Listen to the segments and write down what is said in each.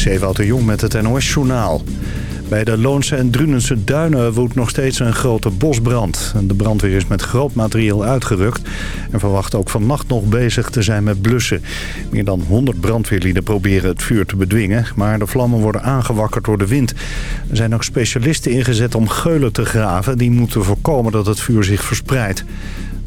Is Ewout de Jong met het NOS-journaal. Bij de Loonse en Drunense duinen woedt nog steeds een grote bosbrand. De brandweer is met groot materieel uitgerukt... en verwacht ook vannacht nog bezig te zijn met blussen. Meer dan 100 brandweerlieden proberen het vuur te bedwingen... maar de vlammen worden aangewakkerd door de wind. Er zijn ook specialisten ingezet om geulen te graven... die moeten voorkomen dat het vuur zich verspreidt.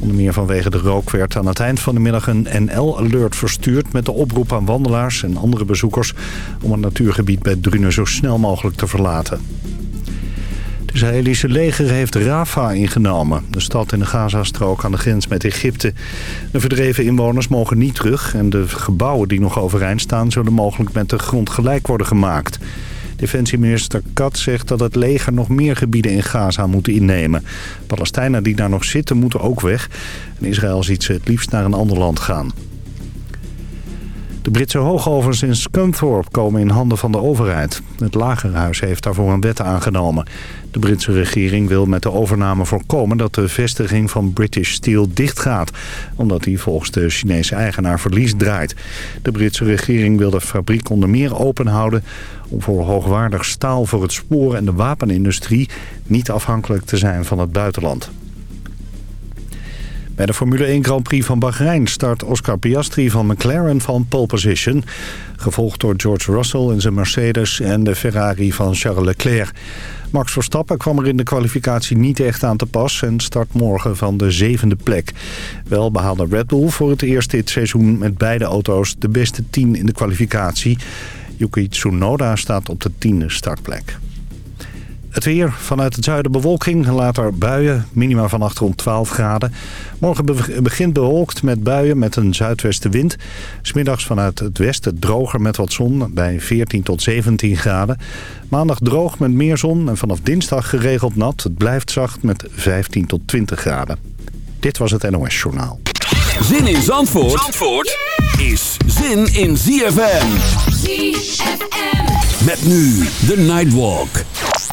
Onder meer vanwege de rook werd aan het eind van de middag een NL-alert verstuurd... met de oproep aan wandelaars en andere bezoekers... om het natuurgebied bij Drunen zo snel mogelijk te verlaten. Het Israëlische leger heeft Rafah ingenomen. De stad in de Gazastrook aan de grens met Egypte. De verdreven inwoners mogen niet terug... en de gebouwen die nog overeind staan... zullen mogelijk met de grond gelijk worden gemaakt... Defensieminister Kat zegt dat het leger nog meer gebieden in Gaza moet innemen. Palestijnen die daar nog zitten moeten ook weg. En Israël ziet ze het liefst naar een ander land gaan. De Britse hoogovens in Scunthorpe komen in handen van de overheid. Het Lagerhuis heeft daarvoor een wet aangenomen. De Britse regering wil met de overname voorkomen dat de vestiging van British Steel dichtgaat. Omdat die volgens de Chinese eigenaar verlies draait. De Britse regering wil de fabriek onder meer open houden... om voor hoogwaardig staal voor het spoor en de wapenindustrie... niet afhankelijk te zijn van het buitenland. Bij de Formule 1 Grand Prix van Bahrein start Oscar Piastri van McLaren van pole position. Gevolgd door George Russell in zijn Mercedes en de Ferrari van Charles Leclerc. Max Verstappen kwam er in de kwalificatie niet echt aan te pas en start morgen van de zevende plek. Wel behaalde Red Bull voor het eerst dit seizoen met beide auto's de beste tien in de kwalificatie. Yuki Tsunoda staat op de tiende startplek. Het weer, vanuit het zuiden bewolking, later buien, minima vannacht rond 12 graden. Morgen begint bewolkt met buien met een zuidwestenwind. Smiddags vanuit het westen droger met wat zon bij 14 tot 17 graden. Maandag droog met meer zon en vanaf dinsdag geregeld nat. Het blijft zacht met 15 tot 20 graden. Dit was het NOS Journaal. Zin in Zandvoort, Zandvoort is zin in ZFM. ZFM. Met nu de Nightwalk.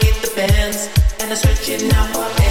get the bands and I stretch it now.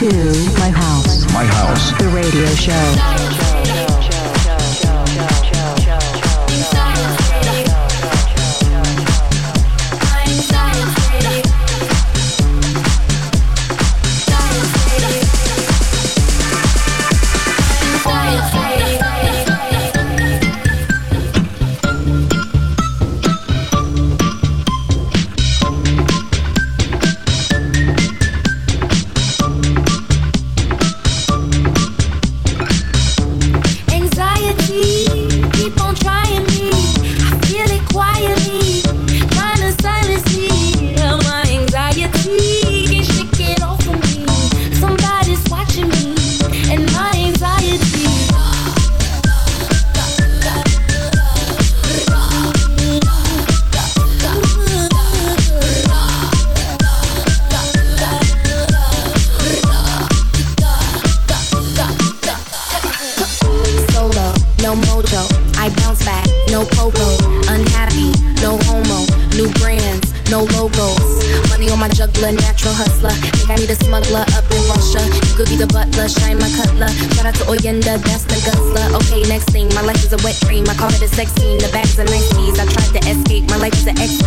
To my.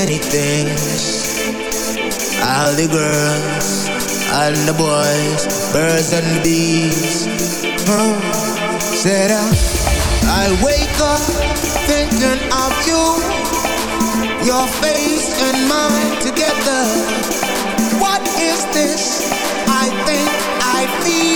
many things. All the girls and the boys, birds and the bees. Oh, said I, I wake up thinking of you, your face and mine together. What is this? I think I feel.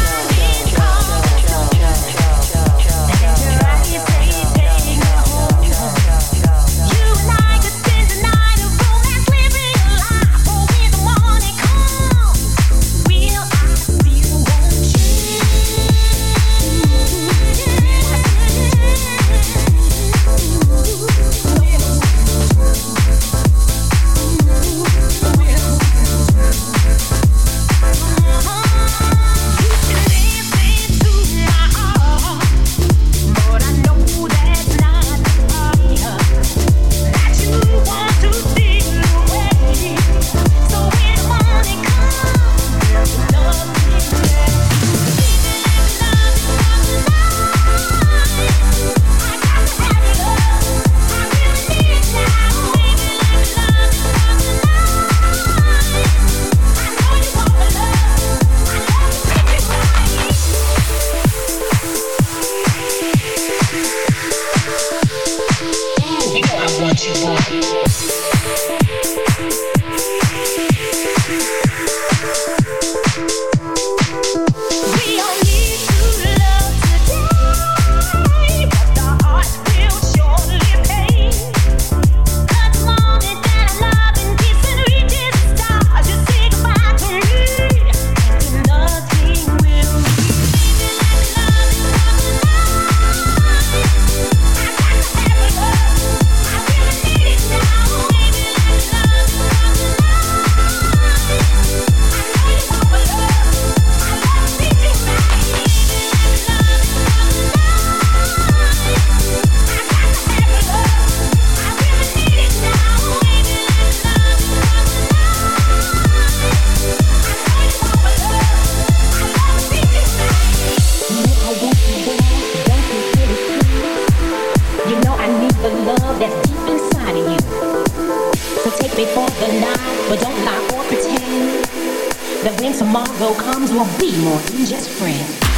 DJ just Chiavistelli.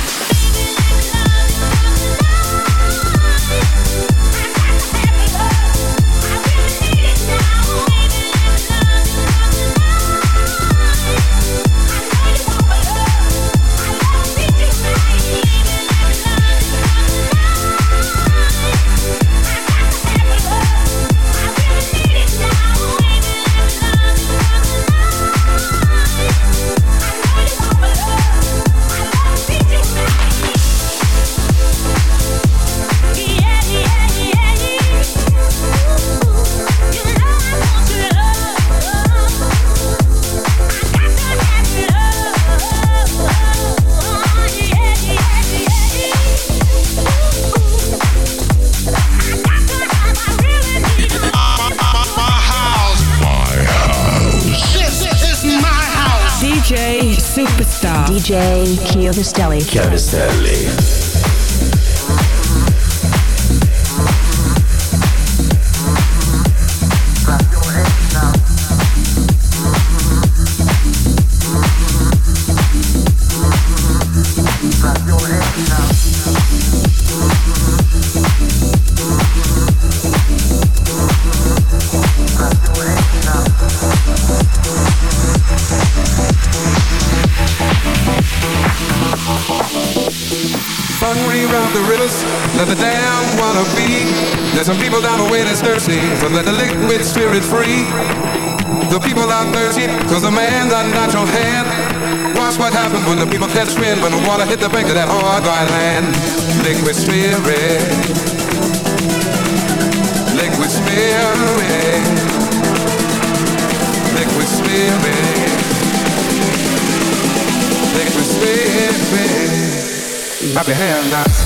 Let the the hit the bank of that hard, dry land. Liquid spirit. Liquid spirit. Liquid spirit. Liquid spirit. Clap your hands now.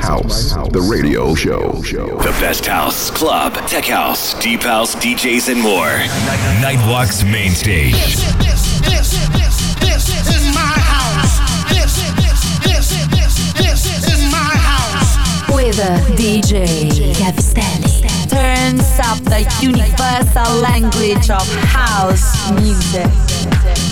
House, the radio show. The best house, club, tech house, deep house, DJs, and more. Nightwalk's main stage. This, this, this, this is my house. This, this, this, this is my house. With DJ Chiavistelli. Turns up the universal language of house music.